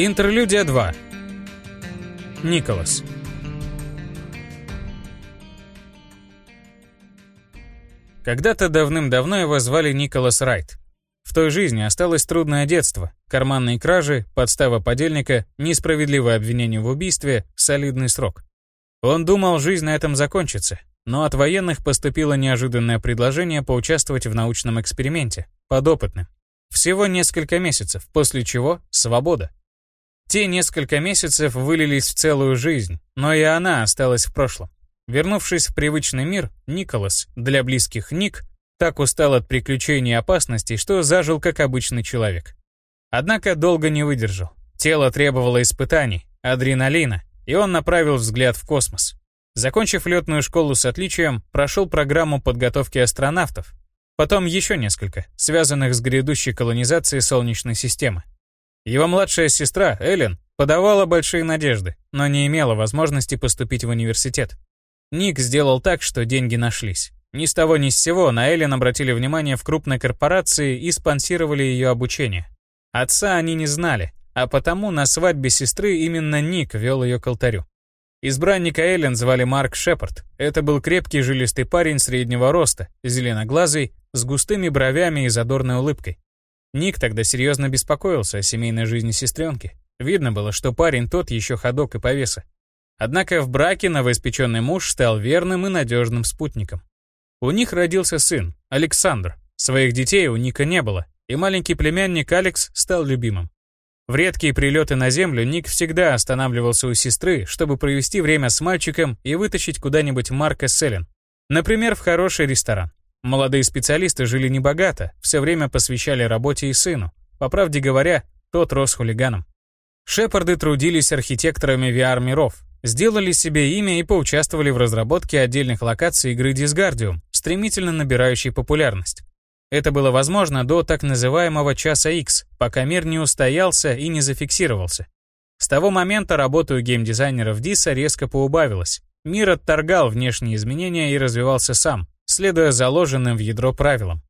Интерлюдия 2. Николас. Когда-то давным-давно его звали Николас Райт. В той жизни осталось трудное детство, карманные кражи, подстава подельника, несправедливое обвинение в убийстве, солидный срок. Он думал, жизнь на этом закончится, но от военных поступило неожиданное предложение поучаствовать в научном эксперименте, подопытным. Всего несколько месяцев, после чего — свобода. Те несколько месяцев вылились в целую жизнь, но и она осталась в прошлом. Вернувшись в привычный мир, Николас, для близких Ник, так устал от приключений и опасностей, что зажил как обычный человек. Однако долго не выдержал. Тело требовало испытаний, адреналина, и он направил взгляд в космос. Закончив летную школу с отличием, прошел программу подготовки астронавтов, потом еще несколько, связанных с грядущей колонизацией Солнечной системы. Его младшая сестра, Эллен, подавала большие надежды, но не имела возможности поступить в университет. Ник сделал так, что деньги нашлись. Ни с того ни с сего на Эллен обратили внимание в крупной корпорации и спонсировали ее обучение. Отца они не знали, а потому на свадьбе сестры именно Ник вел ее к алтарю. Избранника Эллен звали Марк Шепард. Это был крепкий жилистый парень среднего роста, зеленоглазый, с густыми бровями и задорной улыбкой. Ник тогда серьезно беспокоился о семейной жизни сестренки. Видно было, что парень тот еще ходок и повеса. Однако в браке новоиспеченный муж стал верным и надежным спутником. У них родился сын, Александр. Своих детей у Ника не было, и маленький племянник Алекс стал любимым. В редкие прилеты на землю Ник всегда останавливался у сестры, чтобы провести время с мальчиком и вытащить куда-нибудь Марка Селлен. Например, в хороший ресторан. Молодые специалисты жили небогато, все время посвящали работе и сыну. По правде говоря, тот рос хулиганом. Шепарды трудились архитекторами VR-миров, сделали себе имя и поучаствовали в разработке отдельных локаций игры Disgardium, стремительно набирающей популярность. Это было возможно до так называемого часа X, пока мир не устоялся и не зафиксировался. С того момента работа у геймдизайнеров Диса резко поубавилась. Мир отторгал внешние изменения и развивался сам, следуя заложенным в ядро правилам.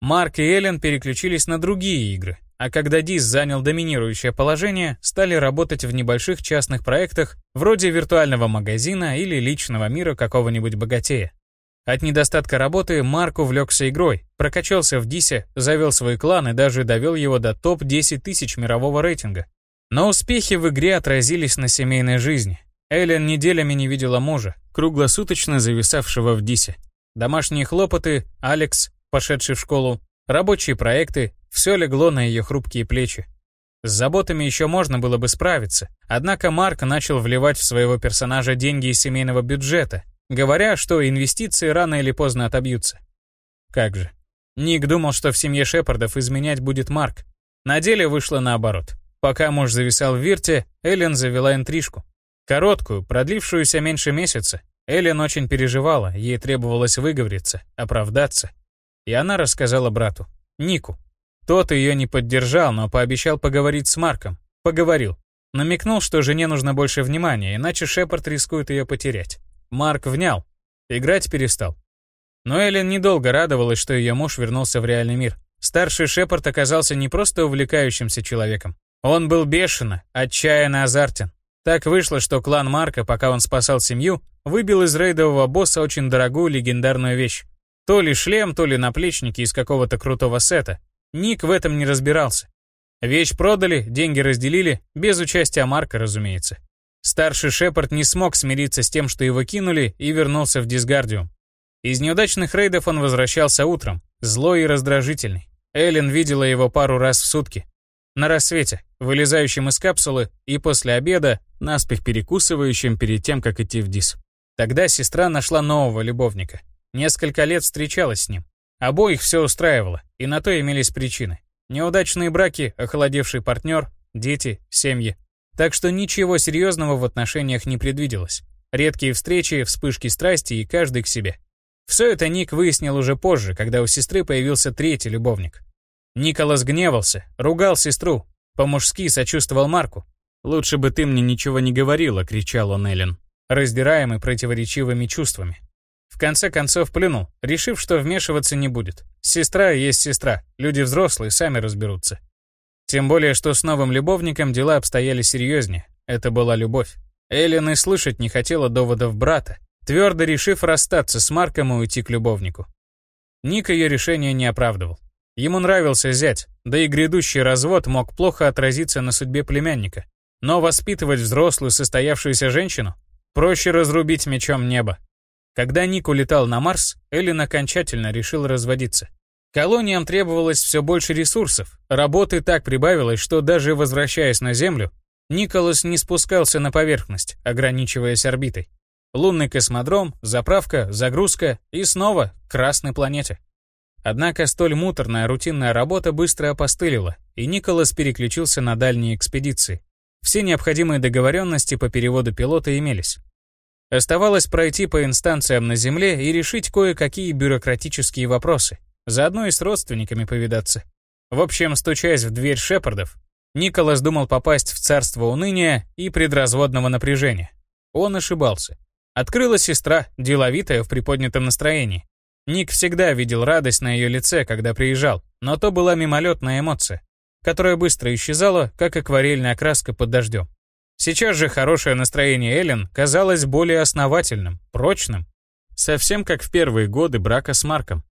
Марк и Эллен переключились на другие игры, а когда Дис занял доминирующее положение, стали работать в небольших частных проектах вроде виртуального магазина или личного мира какого-нибудь богатея. От недостатка работы Марк увлекся игрой, прокачался в Дисе, завел свой клан и даже довел его до топ-10 тысяч мирового рейтинга. Но успехи в игре отразились на семейной жизни. Эллен неделями не видела мужа, круглосуточно зависавшего в Дисе. Домашние хлопоты, Алекс, пошедший в школу, рабочие проекты — все легло на ее хрупкие плечи. С заботами еще можно было бы справиться, однако Марк начал вливать в своего персонажа деньги из семейного бюджета, говоря, что инвестиции рано или поздно отобьются. Как же. Ник думал, что в семье Шепардов изменять будет Марк. На деле вышло наоборот. Пока муж зависал в Вирте, Эллен завела интрижку. Короткую, продлившуюся меньше месяца. Эллен очень переживала, ей требовалось выговориться, оправдаться. И она рассказала брату, Нику. Тот ее не поддержал, но пообещал поговорить с Марком. Поговорил. Намекнул, что жене нужно больше внимания, иначе Шепард рискует ее потерять. Марк внял. Играть перестал. Но Эллен недолго радовалась, что ее муж вернулся в реальный мир. Старший Шепард оказался не просто увлекающимся человеком. Он был бешено, отчаянно азартен. Так вышло, что клан Марка, пока он спасал семью, выбил из рейдового босса очень дорогую легендарную вещь. То ли шлем, то ли наплечники из какого-то крутого сета. Ник в этом не разбирался. Вещь продали, деньги разделили, без участия Марка, разумеется. Старший Шепард не смог смириться с тем, что его кинули, и вернулся в Дисгардиум. Из неудачных рейдов он возвращался утром, злой и раздражительный. Эллен видела его пару раз в сутки. На рассвете, вылезающим из капсулы, и после обеда, наспех перекусывающим перед тем, как идти в Дис. Тогда сестра нашла нового любовника. Несколько лет встречалась с ним. Обоих все устраивало, и на то имелись причины. Неудачные браки, охладевший партнер, дети, семьи. Так что ничего серьезного в отношениях не предвиделось. Редкие встречи, вспышки страсти и каждый к себе. Все это Ник выяснил уже позже, когда у сестры появился третий любовник. Николас гневался, ругал сестру, по-мужски сочувствовал Марку. «Лучше бы ты мне ничего не говорила», — кричал он Эллен, раздираемый противоречивыми чувствами. В конце концов плюнул, решив, что вмешиваться не будет. Сестра есть сестра, люди взрослые, сами разберутся. Тем более, что с новым любовником дела обстояли серьезнее. Это была любовь. Эллен и слышать не хотела доводов брата, твердо решив расстаться с Марком и уйти к любовнику. Ник ее решение не оправдывал. Ему нравился зять, да и грядущий развод мог плохо отразиться на судьбе племянника. Но воспитывать взрослую состоявшуюся женщину проще разрубить мечом небо. Когда Ник улетал на Марс, Эллен окончательно решил разводиться. Колониям требовалось все больше ресурсов, работы так прибавилось, что даже возвращаясь на Землю, Николас не спускался на поверхность, ограничиваясь орбитой. Лунный космодром, заправка, загрузка и снова Красной планете. Однако столь муторная рутинная работа быстро опостылила, и Николас переключился на дальние экспедиции. Все необходимые договоренности по переводу пилота имелись. Оставалось пройти по инстанциям на Земле и решить кое-какие бюрократические вопросы. Заодно и с родственниками повидаться. В общем, стучась в дверь Шепардов, Николас думал попасть в царство уныния и предразводного напряжения. Он ошибался. Открыла сестра, деловитая в приподнятом настроении. Ник всегда видел радость на ее лице, когда приезжал, но то была мимолетная эмоция, которая быстро исчезала, как акварельная краска под дождем. Сейчас же хорошее настроение Эллен казалось более основательным, прочным, совсем как в первые годы брака с Марком.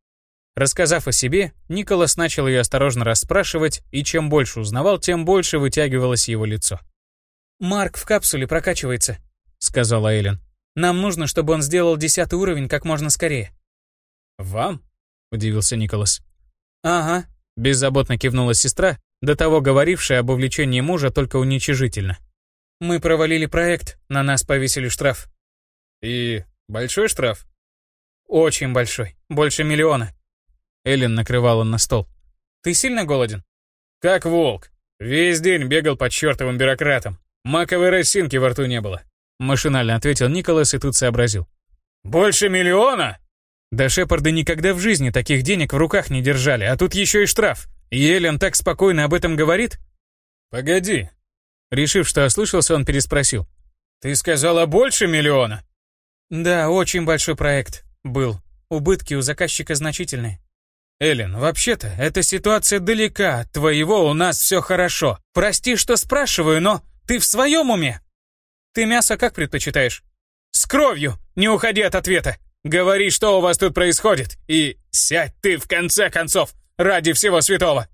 Рассказав о себе, Николас начал ее осторожно расспрашивать, и чем больше узнавал, тем больше вытягивалось его лицо. «Марк в капсуле прокачивается», — сказала Эллен. «Нам нужно, чтобы он сделал десятый уровень как можно скорее». «Вам?» — удивился Николас. «Ага», — беззаботно кивнула сестра, до того говорившая об увлечении мужа только уничижительно. «Мы провалили проект, на нас повесили штраф». «И большой штраф?» «Очень большой, больше миллиона». Эллен накрывала на стол. «Ты сильно голоден?» «Как волк. Весь день бегал под чертовым бюрократом. Маковой росинки во рту не было». Машинально ответил Николас и тут сообразил. «Больше миллиона?» Да Шепарды никогда в жизни таких денег в руках не держали, а тут еще и штраф. И Эллен так спокойно об этом говорит? «Погоди». Решив, что ослышался, он переспросил. «Ты сказала больше миллиона?» «Да, очень большой проект. Был. Убытки у заказчика значительные. Эллен, вообще-то, эта ситуация далека от твоего, у нас все хорошо. Прости, что спрашиваю, но ты в своем уме? Ты мясо как предпочитаешь? С кровью! Не уходи от ответа! Говори, что у вас тут происходит, и сядь ты в конце концов, ради всего святого!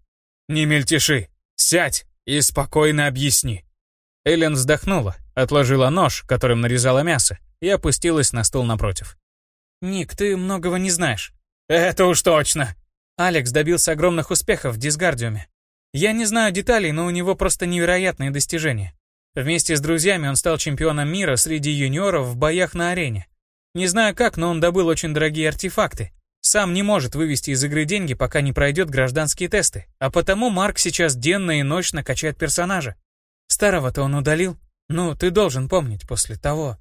Не мельтеши, сядь и спокойно объясни. Эллен вздохнула, отложила нож, которым нарезала мясо, и опустилась на стол напротив. «Ник, ты многого не знаешь». «Это уж точно!» Алекс добился огромных успехов в дисгардиуме. Я не знаю деталей, но у него просто невероятные достижения. Вместе с друзьями он стал чемпионом мира среди юниоров в боях на арене. Не знаю как, но он добыл очень дорогие артефакты. Сам не может вывести из игры деньги, пока не пройдет гражданские тесты. А потому Марк сейчас денно и ночно качает персонажа. Старого-то он удалил. Ну, ты должен помнить после того.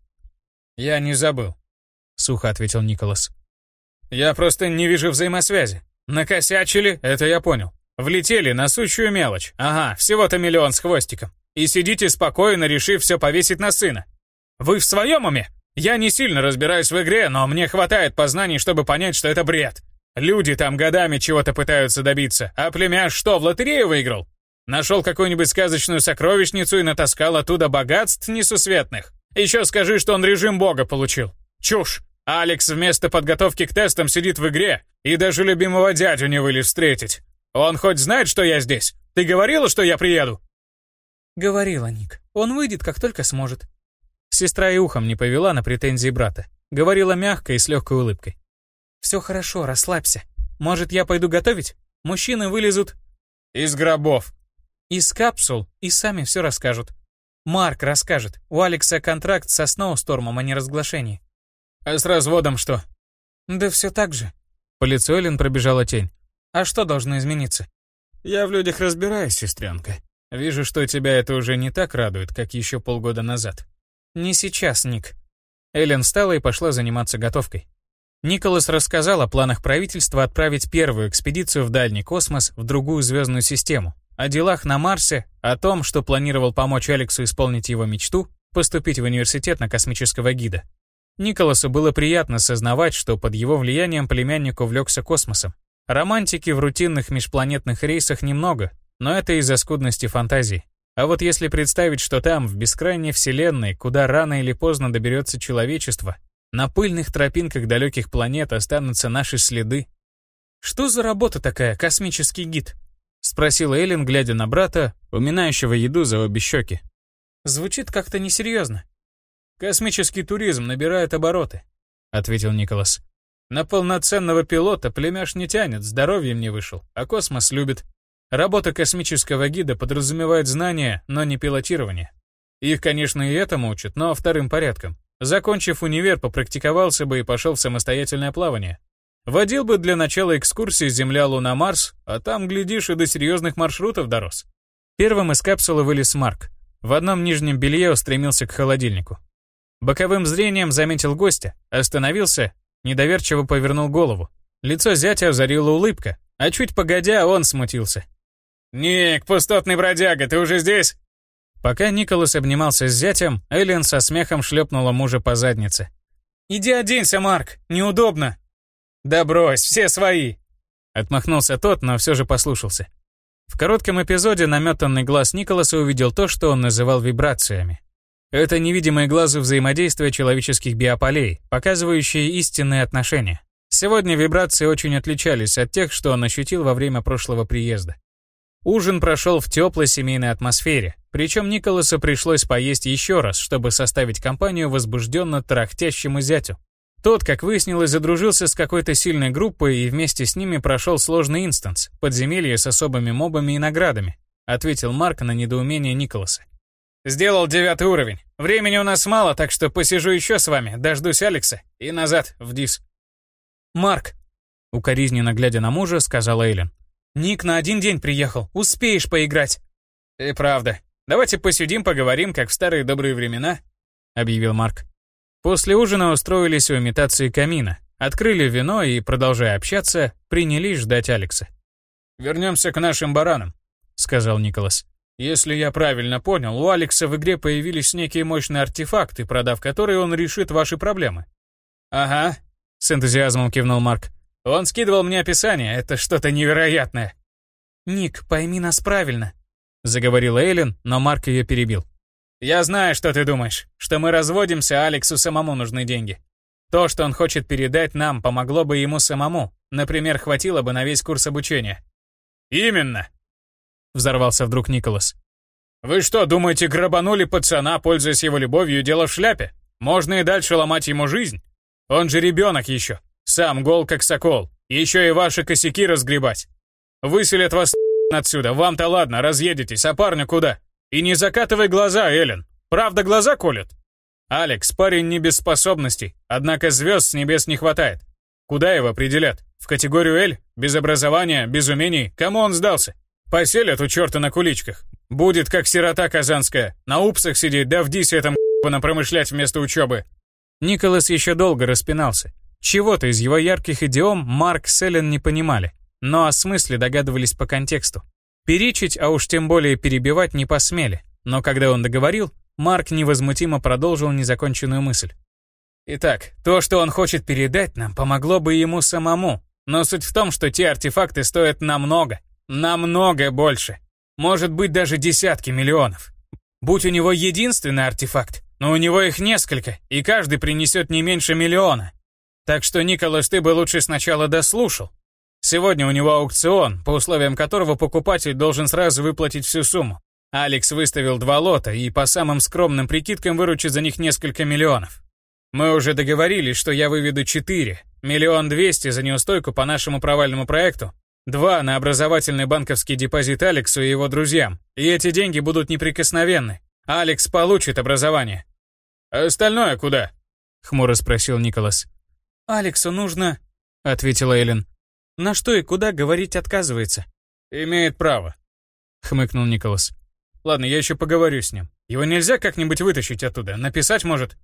«Я не забыл», — сухо ответил Николас. «Я просто не вижу взаимосвязи. Накосячили, это я понял. Влетели на сущую мелочь. Ага, всего-то миллион с хвостиком. И сидите спокойно, решив все повесить на сына. Вы в своем уме? Я не сильно разбираюсь в игре, но мне хватает познаний, чтобы понять, что это бред. Люди там годами чего-то пытаются добиться, а племяш что, в лотерею выиграл? Нашел какую-нибудь сказочную сокровищницу и натаскал оттуда богатств несусветных? Еще скажи, что он режим бога получил. Чушь! Алекс вместо подготовки к тестам сидит в игре и даже любимого дядю не вылез встретить. Он хоть знает, что я здесь? Ты говорила, что я приеду?» «Говорила, Ник. Он выйдет, как только сможет». Сестра и ухом не повела на претензии брата. Говорила мягко и с легкой улыбкой. «Все хорошо, расслабься. Может, я пойду готовить? Мужчины вылезут...» «Из гробов». «Из капсул и сами все расскажут. Марк расскажет. У Алекса контракт со Сноустормом о неразглашении. А с разводом что? Да все так же. По лицу Эллен пробежала тень. А что должно измениться? Я в людях разбираюсь, сестренка. Вижу, что тебя это уже не так радует, как еще полгода назад. Не сейчас, Ник. Эллен встала и пошла заниматься готовкой. Николас рассказал о планах правительства отправить первую экспедицию в дальний космос в другую звездную систему, о делах на Марсе, о том, что планировал помочь Алексу исполнить его мечту, поступить в университет на космического гида. Николасу было приятно сознавать, что под его влиянием племянник увлекся космосом. Романтики в рутинных межпланетных рейсах немного, но это из-за скудности фантазии. А вот если представить, что там, в бескрайней вселенной, куда рано или поздно доберется человечество, на пыльных тропинках далеких планет останутся наши следы. «Что за работа такая, космический гид?» — спросила Эллен, глядя на брата, уминающего еду за обе щеки. «Звучит как-то несерьезно». «Космический туризм набирает обороты», — ответил Николас. «На полноценного пилота племяш не тянет, здоровьем не вышел, а космос любит. Работа космического гида подразумевает знания, но не пилотирование. Их, конечно, и этому учат, но вторым порядком. Закончив универ, попрактиковался бы и пошел в самостоятельное плавание. Водил бы для начала экскурсии Земля-Луна-Марс, а там, глядишь, и до серьезных маршрутов дорос. Первым из капсулы вылез Марк. В одном нижнем белье устремился к холодильнику. Боковым зрением заметил гостя, остановился, недоверчиво повернул голову. Лицо зятя озарила улыбка, а чуть погодя он смутился. «Ник, пустотный бродяга, ты уже здесь?» Пока Николас обнимался с зятем, Эллен со смехом шлепнула мужа по заднице. «Иди оденься, Марк, неудобно». «Да брось, все свои!» Отмахнулся тот, но все же послушался. В коротком эпизоде наметанный глаз Николаса увидел то, что он называл вибрациями. Это невидимые глазу взаимодействия человеческих биополей, показывающие истинные отношения. Сегодня вибрации очень отличались от тех, что он ощутил во время прошлого приезда. Ужин прошел в теплой семейной атмосфере, причем Николасу пришлось поесть еще раз, чтобы составить компанию возбужденно тарахтящему зятю. Тот, как выяснилось, задружился с какой-то сильной группой и вместе с ними прошел сложный инстанс, подземелье с особыми мобами и наградами, ответил Марк на недоумение Николаса. «Сделал девятый уровень. Времени у нас мало, так что посижу еще с вами, дождусь Алекса и назад, в ДИС». «Марк», — укоризненно глядя на мужа, сказала Эйлен. «Ник на один день приехал. Успеешь поиграть». «И правда. Давайте посидим, поговорим, как в старые добрые времена», — объявил Марк. После ужина устроились у имитации камина, открыли вино и, продолжая общаться, принялись ждать Алекса. «Вернемся к нашим баранам», — сказал Николас. «Если я правильно понял, у Алекса в игре появились некие мощные артефакты, продав которые он решит ваши проблемы». «Ага», — с энтузиазмом кивнул Марк. Он скидывал мне описание, это что-то невероятное. «Ник, пойми нас правильно», — заговорила Эллен, но Марк ее перебил. «Я знаю, что ты думаешь, что мы разводимся, а Алексу самому нужны деньги. То, что он хочет передать нам, помогло бы ему самому. Например, хватило бы на весь курс обучения». «Именно!» — взорвался вдруг Николас. «Вы что, думаете, грабанули пацана, пользуясь его любовью, дело в шляпе? Можно и дальше ломать ему жизнь? Он же ребенок еще. Сам гол как сокол. Еще и ваши косяки разгребать. Выселят вас отсюда. Вам-то ладно, разъедетесь, а парню куда? И не закатывай глаза, Эллен. Правда глаза колют? Алекс, парень не без способностей, однако звезд с небес не хватает. Куда его определят? В категорию L? Без образования, без умений? Кому он сдался? Поселят у черта на куличках. Будет как сирота казанская, на упсах сидеть, да в дисе этом промышлять вместо учебы. Николас еще долго распинался. Чего-то из его ярких идиом Марк с Эллен не понимали, но о смысле догадывались по контексту. Перечить, а уж тем более перебивать не посмели, но когда он договорил, Марк невозмутимо продолжил незаконченную мысль. Итак, то, что он хочет передать нам, помогло бы ему самому. Но суть в том, что те артефакты стоят намного, намного больше. Может быть, даже десятки миллионов. Будь у него единственный артефакт, но у него их несколько, и каждый принесет не меньше миллиона. Так что, Николас, ты бы лучше сначала дослушал. Сегодня у него аукцион, по условиям которого покупатель должен сразу выплатить всю сумму. Алекс выставил два лота и по самым скромным прикидкам выручит за них несколько миллионов. Мы уже договорились, что я выведу четыре. Миллион двести за неустойку по нашему провальному проекту. Два на образовательный банковский депозит Алексу и его друзьям. И эти деньги будут неприкосновенны. Алекс получит образование. «Остальное куда?» — хмуро спросил Николас. «Алексу нужно...» — ответила Эллен. «На что и куда говорить отказывается?» «Имеет право», — хмыкнул Николас. «Ладно, я еще поговорю с ним. Его нельзя как-нибудь вытащить оттуда? Написать может?»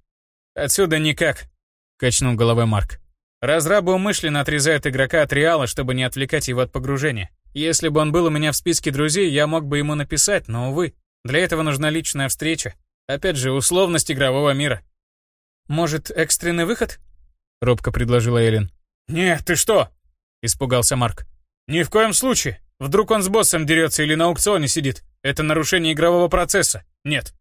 «Отсюда никак», — качнул головой Марк. «Разрабы умышленно отрезают игрока от Реала, чтобы не отвлекать его от погружения. Если бы он был у меня в списке друзей, я мог бы ему написать, но, увы, для этого нужна личная встреча. Опять же, условность игрового мира». «Может, экстренный выход?» — робко предложила Эллен. «Нет, ты что?» — испугался Марк. «Ни в коем случае. Вдруг он с боссом дерется или на аукционе сидит. Это нарушение игрового процесса. Нет.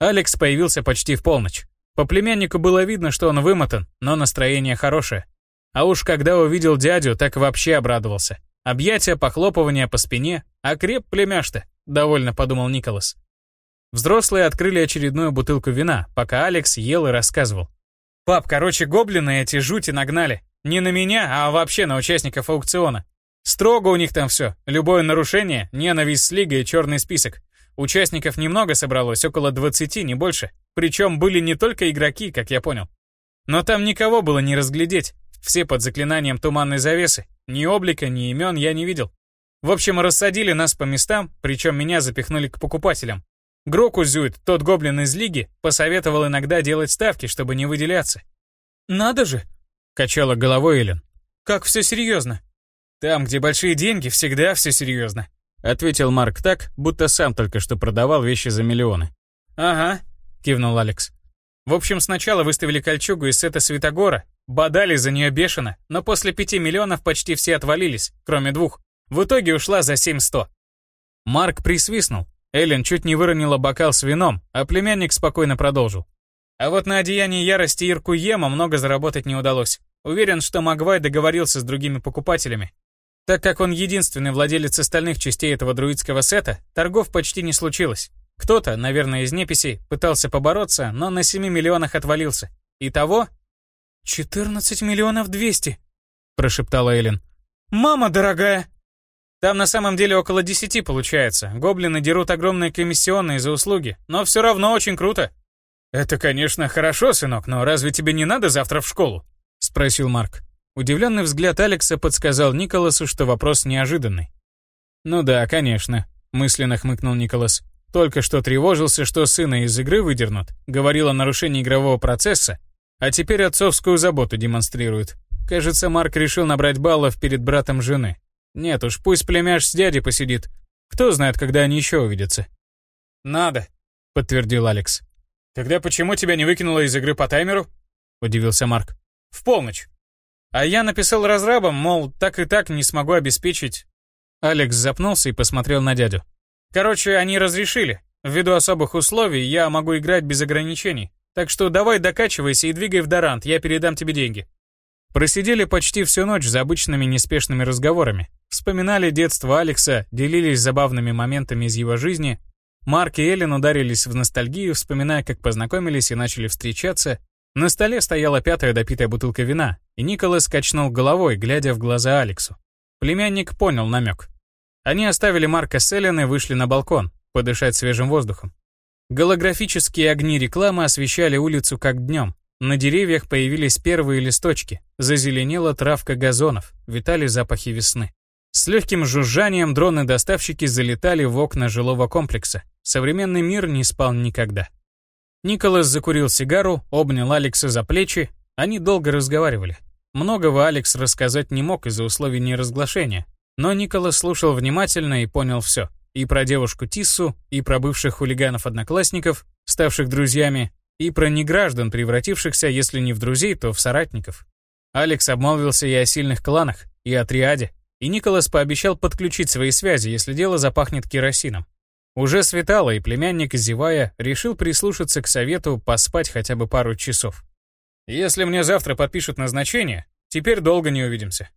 Алекс появился почти в полночь. По племяннику было видно, что он вымотан, но настроение хорошее. А уж когда увидел дядю, так вообще обрадовался. Объятия, похлопывания по спине, а креп племяш-то, довольно подумал Николас. Взрослые открыли очередную бутылку вина, пока Алекс ел и рассказывал. «Пап, короче, гоблины эти жути нагнали. Не на меня, а вообще на участников аукциона. Строго у них там все. Любое нарушение, ненависть с лигой черный список. Участников немного собралось, около 20, не больше. Причем были не только игроки, как я понял. Но там никого было не разглядеть. Все под заклинанием туманной завесы. Ни облика, ни имен я не видел. В общем, рассадили нас по местам, причем меня запихнули к покупателям. Гроку Зюит, тот гоблин из Лиги, посоветовал иногда делать ставки, чтобы не выделяться. «Надо же!» — качала головой Эллен. «Как все серьезно!» «Там, где большие деньги, всегда все серьезно», — ответил Марк так, будто сам только что продавал вещи за миллионы. «Ага», — кивнул Алекс. «В общем, сначала выставили кольчугу из сета Святогора, бодали за нее бешено, но после пяти миллионов почти все отвалились, кроме двух. В итоге ушла за семь сто». Марк присвистнул, Эллен чуть не выронила бокал с вином, а племянник спокойно продолжил. А вот на одеянии ярости Ирку Ема много заработать не удалось. Уверен, что Магвай договорился с другими покупателями. Так как он единственный владелец остальных частей этого друидского сета, торгов почти не случилось. Кто-то, наверное, из неписей, пытался побороться, но на 7 миллионах отвалился. Итого... «14 миллионов 200», — прошептала Эллен. «Мама дорогая!» Там на самом деле около десяти получается. Гоблины дерут огромные комиссионные за услуги, но все равно очень круто. Это, конечно, хорошо, сынок, но разве тебе не надо завтра в школу? Спросил Марк. Удивленный взгляд Алекса подсказал Николасу, что вопрос неожиданный. «Ну да, конечно», — мысленно хмыкнул Николас. Только что тревожился, что сына из игры выдернут, говорил о нарушении игрового процесса, а теперь отцовскую заботу демонстрирует. Кажется, Марк решил набрать баллов перед братом жены. Нет уж, пусть племяш с дядей посидит. Кто знает, когда они еще увидятся. Надо, подтвердил Алекс. Тогда почему тебя не выкинуло из игры по таймеру? Удивился Марк. В полночь. А я написал разрабам, мол, так и так не смогу обеспечить. Алекс запнулся и посмотрел на дядю. Короче, они разрешили. Ввиду особых условий я могу играть без ограничений. Так что давай докачивайся и двигай в Дорант, я передам тебе деньги. Просидели почти всю ночь за обычными неспешными разговорами. Вспоминали детство Алекса, делились забавными моментами из его жизни. Марк и Эллен ударились в ностальгию, вспоминая, как познакомились и начали встречаться. На столе стояла пятая допитая бутылка вина, и Николас качнул головой, глядя в глаза Алексу. Племянник понял намек. Они оставили Марка с Эллен и вышли на балкон, подышать свежим воздухом. Голографические огни рекламы освещали улицу как днем. На деревьях появились первые листочки, зазеленела травка газонов, витали запахи весны. С легким жужжанием дроны-доставщики залетали в окна жилого комплекса. Современный мир не спал никогда. Николас закурил сигару, обнял Алекса за плечи. Они долго разговаривали. Многого Алекс рассказать не мог из-за условий неразглашения. Но Николас слушал внимательно и понял все. И про девушку Тиссу, и про бывших хулиганов-одноклассников, ставших друзьями, и про неграждан, превратившихся, если не в друзей, то в соратников. Алекс обмолвился и о сильных кланах, и о триаде, и Николас пообещал подключить свои связи, если дело запахнет керосином. Уже светало, и племянник, зевая, решил прислушаться к совету поспать хотя бы пару часов. «Если мне завтра подпишут назначение, теперь долго не увидимся»,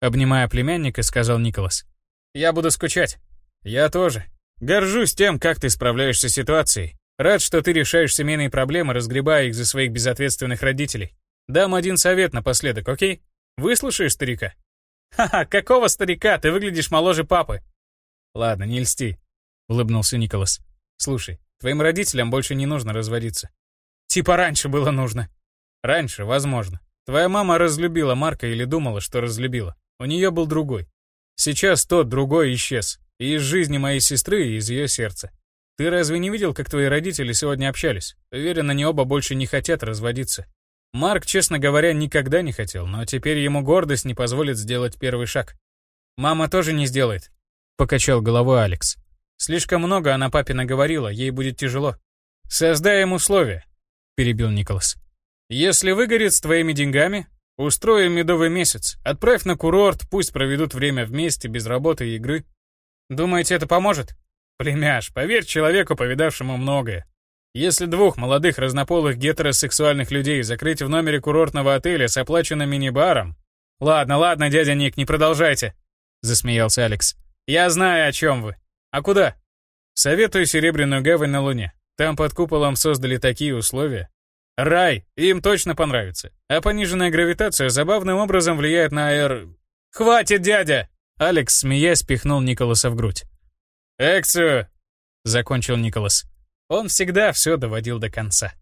обнимая племянника, сказал Николас. «Я буду скучать. Я тоже. Горжусь тем, как ты справляешься с ситуацией. Рад, что ты решаешь семейные проблемы, разгребая их за своих безответственных родителей. Дам один совет напоследок, окей? Выслушаешь старика?» «Ха-ха, какого старика? Ты выглядишь моложе папы». «Ладно, не льсти», — улыбнулся Николас. «Слушай, твоим родителям больше не нужно разводиться». «Типа раньше было нужно». «Раньше, возможно. Твоя мама разлюбила Марка или думала, что разлюбила. У нее был другой. Сейчас тот другой исчез. И из жизни моей сестры, и из ее сердца. Ты разве не видел, как твои родители сегодня общались? Уверен, они оба больше не хотят разводиться. Марк, честно говоря, никогда не хотел, но теперь ему гордость не позволит сделать первый шаг. «Мама тоже не сделает», — покачал головой Алекс. «Слишком много она папе наговорила, ей будет тяжело». «Создаем условия», — перебил Николас. «Если выгорит с твоими деньгами, Устроим медовый месяц. Отправь на курорт, пусть проведут время вместе, без работы и игры. Думаете, это поможет? Племяш, поверь человеку, повидавшему многое. Если двух молодых разнополых гетеросексуальных людей закрыть в номере курортного отеля с оплаченным мини-баром... Ладно, ладно, дядя Ник, не продолжайте, засмеялся Алекс. Я знаю, о чем вы. А куда? Советую Серебряную Гавань на Луне. Там под куполом создали такие условия. Рай, им точно понравится. А пониженная гравитация забавным образом влияет на аэр... «Хватит, дядя!» Алекс, смеясь, пихнул Николаса в грудь. «Экцию!» — закончил Николас. Он всегда все доводил до конца.